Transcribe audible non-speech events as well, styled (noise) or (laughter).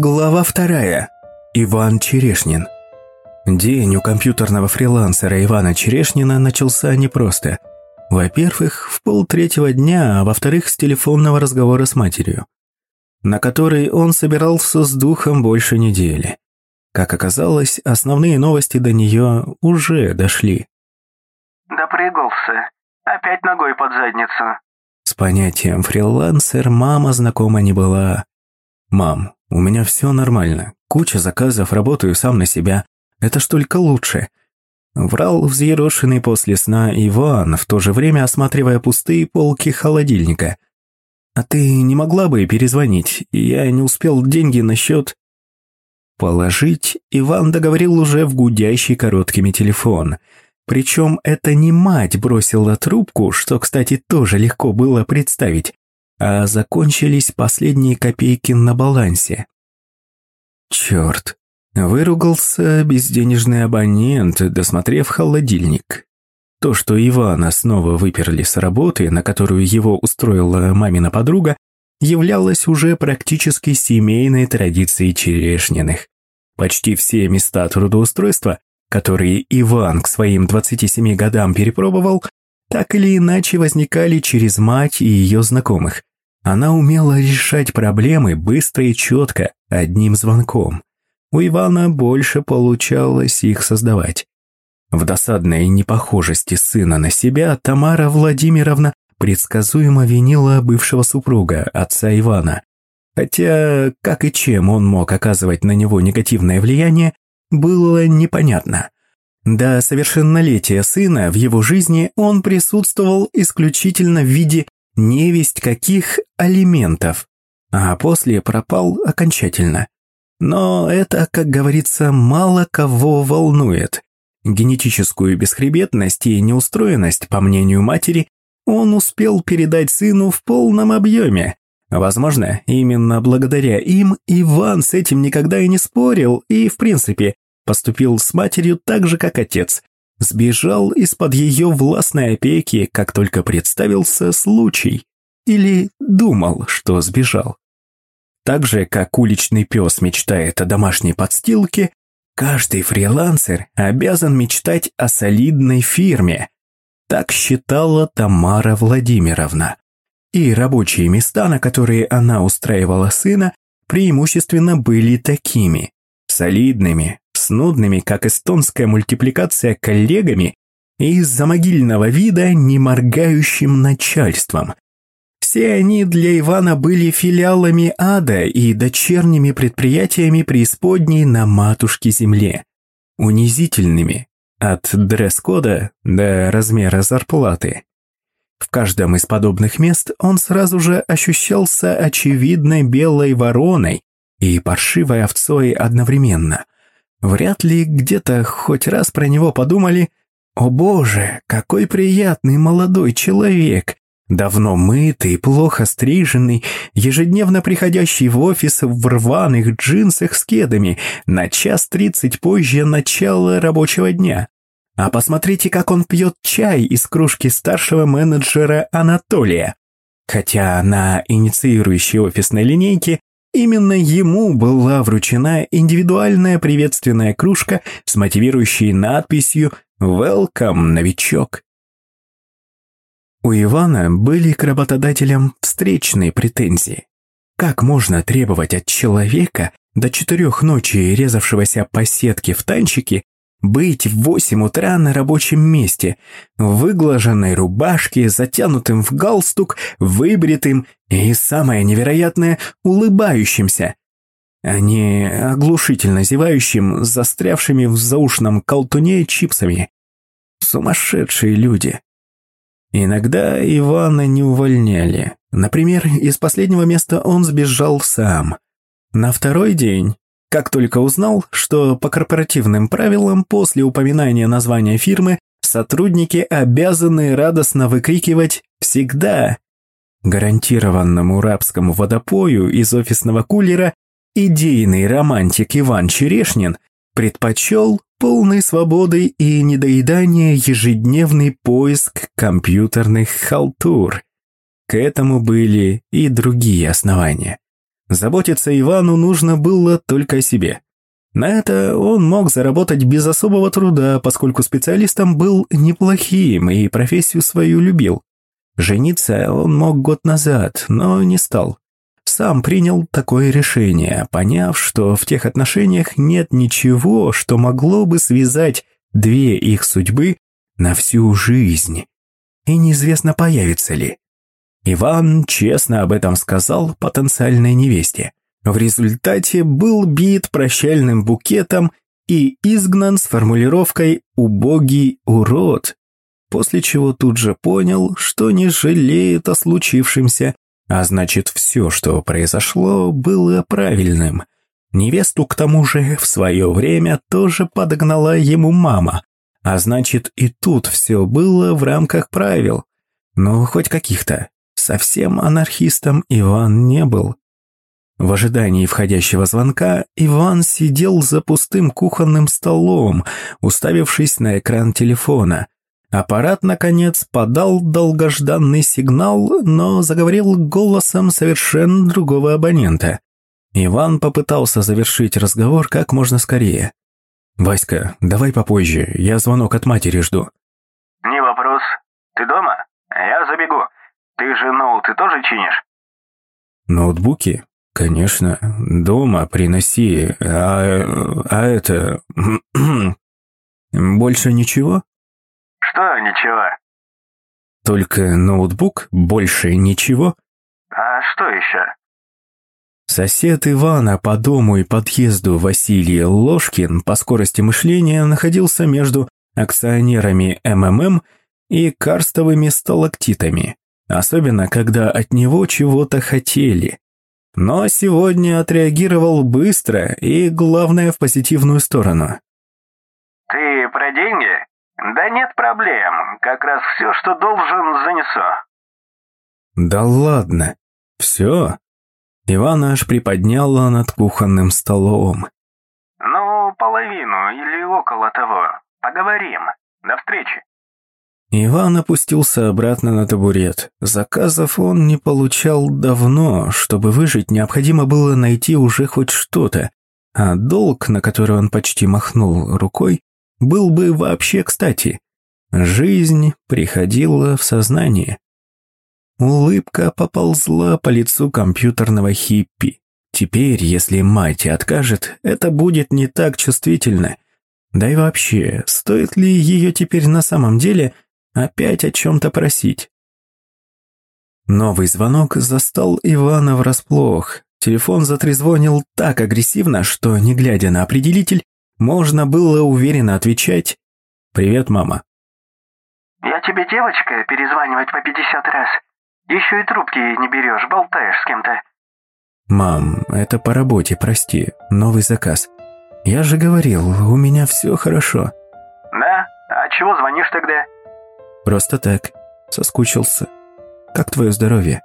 Глава вторая. Иван Черешнин. День у компьютерного фрилансера Ивана Черешнина начался непросто. Во-первых, в полтретьего дня, а во-вторых, с телефонного разговора с матерью, на который он собирался с духом больше недели. Как оказалось, основные новости до нее уже дошли. «Допрыгался. Опять ногой под задницу». С понятием фрилансер мама знакома не была. «Мам, у меня все нормально. Куча заказов, работаю сам на себя. Это ж только лучше». Врал взъерошенный после сна Иван, в то же время осматривая пустые полки холодильника. «А ты не могла бы перезвонить? Я не успел деньги на счет...» Положить Иван договорил уже в гудящий короткими телефон. Причем это не мать бросила трубку, что, кстати, тоже легко было представить, а закончились последние копейки на балансе. Черт, выругался безденежный абонент, досмотрев холодильник. То, что Ивана снова выперли с работы, на которую его устроила мамина подруга, являлось уже практически семейной традицией Черешниных. Почти все места трудоустройства, которые Иван к своим 27 годам перепробовал, так или иначе возникали через мать и ее знакомых. Она умела решать проблемы быстро и четко, одним звонком. У Ивана больше получалось их создавать. В досадной непохожести сына на себя Тамара Владимировна предсказуемо винила бывшего супруга, отца Ивана. Хотя, как и чем он мог оказывать на него негативное влияние, было непонятно. До совершеннолетия сына в его жизни он присутствовал исключительно в виде невесть каких алиментов, а после пропал окончательно. Но это, как говорится, мало кого волнует. Генетическую бесхребетность и неустроенность, по мнению матери, он успел передать сыну в полном объеме. Возможно, именно благодаря им Иван с этим никогда и не спорил и, в принципе, поступил с матерью так же, как отец, Сбежал из-под ее властной опеки, как только представился случай. Или думал, что сбежал. Так же, как уличный пес мечтает о домашней подстилке, каждый фрилансер обязан мечтать о солидной фирме. Так считала Тамара Владимировна. И рабочие места, на которые она устраивала сына, преимущественно были такими – солидными, с нудными, как эстонская мультипликация, коллегами и из-за могильного вида неморгающим начальством. Все они для Ивана были филиалами ада и дочерними предприятиями преисподней на матушке земле. Унизительными, от дресс-кода до размера зарплаты. В каждом из подобных мест он сразу же ощущался очевидной белой вороной и паршивой овцой одновременно – Вряд ли где-то хоть раз про него подумали «О боже, какой приятный молодой человек!» Давно мытый, плохо стриженный, ежедневно приходящий в офис в рваных джинсах с кедами на час тридцать позже начала рабочего дня. А посмотрите, как он пьет чай из кружки старшего менеджера Анатолия. Хотя на инициирующей офисной линейке Именно ему была вручена индивидуальная приветственная кружка с мотивирующей надписью «Welcome, новичок». У Ивана были к работодателям встречные претензии. Как можно требовать от человека, до четырех ночи резавшегося по сетке в танчике, быть в восемь утра на рабочем месте, в выглаженной рубашке, затянутым в галстук, выбритым и, самое невероятное, улыбающимся, а не оглушительно зевающим, застрявшими в заушном колтуне чипсами. Сумасшедшие люди. Иногда Ивана не увольняли. Например, из последнего места он сбежал сам. На второй день как только узнал, что по корпоративным правилам после упоминания названия фирмы сотрудники обязаны радостно выкрикивать «Всегда!» Гарантированному рабскому водопою из офисного кулера идейный романтик Иван Черешнин предпочел полной свободы и недоедания ежедневный поиск компьютерных халтур. К этому были и другие основания. Заботиться Ивану нужно было только о себе. На это он мог заработать без особого труда, поскольку специалистом был неплохим и профессию свою любил. Жениться он мог год назад, но не стал. Сам принял такое решение, поняв, что в тех отношениях нет ничего, что могло бы связать две их судьбы на всю жизнь. И неизвестно, появится ли. Иван честно об этом сказал потенциальной невесте. В результате был бит прощальным букетом и изгнан с формулировкой «убогий урод», после чего тут же понял, что не жалеет о случившемся, а значит, все, что произошло, было правильным. Невесту, к тому же, в свое время тоже подогнала ему мама, а значит, и тут все было в рамках правил. Ну, хоть каких-то. Совсем анархистом Иван не был. В ожидании входящего звонка Иван сидел за пустым кухонным столом, уставившись на экран телефона. Аппарат, наконец, подал долгожданный сигнал, но заговорил голосом совершенно другого абонента. Иван попытался завершить разговор как можно скорее. «Васька, давай попозже, я звонок от матери жду». «Не вопрос. Ты дома? Я забегу. Ты же ноуты тоже чинишь?» «Ноутбуки? Конечно. Дома приноси. А, а это... (clears throat) Больше ничего?» «Что ничего?» «Только ноутбук? Больше ничего?» «А что еще?» Сосед Ивана по дому и подъезду Василий Ложкин по скорости мышления находился между акционерами МММ и карстовыми сталактитами, особенно когда от него чего-то хотели. Но сегодня отреагировал быстро и, главное, в позитивную сторону. «Ты про деньги? Да нет проблем, как раз все, что должен, занесу». «Да ладно, все?» Иван аж приподняла над кухонным столом. «Ну, половину или около того. Поговорим. До встречи». Иван опустился обратно на табурет. Заказов он не получал давно. Чтобы выжить, необходимо было найти уже хоть что-то. А долг, на который он почти махнул рукой, был бы вообще кстати. Жизнь приходила в сознание. Улыбка поползла по лицу компьютерного хиппи. Теперь, если мать откажет, это будет не так чувствительно. Да и вообще, стоит ли ее теперь на самом деле опять о чем-то просить? Новый звонок застал Ивана врасплох. Телефон затрезвонил так агрессивно, что, не глядя на определитель, можно было уверенно отвечать «Привет, мама». «Я тебе, девочка, перезванивать по 50 раз?» Еще и трубки не берешь, болтаешь с кем-то. Мам, это по работе, прости. Новый заказ. Я же говорил, у меня все хорошо. Да? А чего звонишь тогда? Просто так. Соскучился. Как твое здоровье?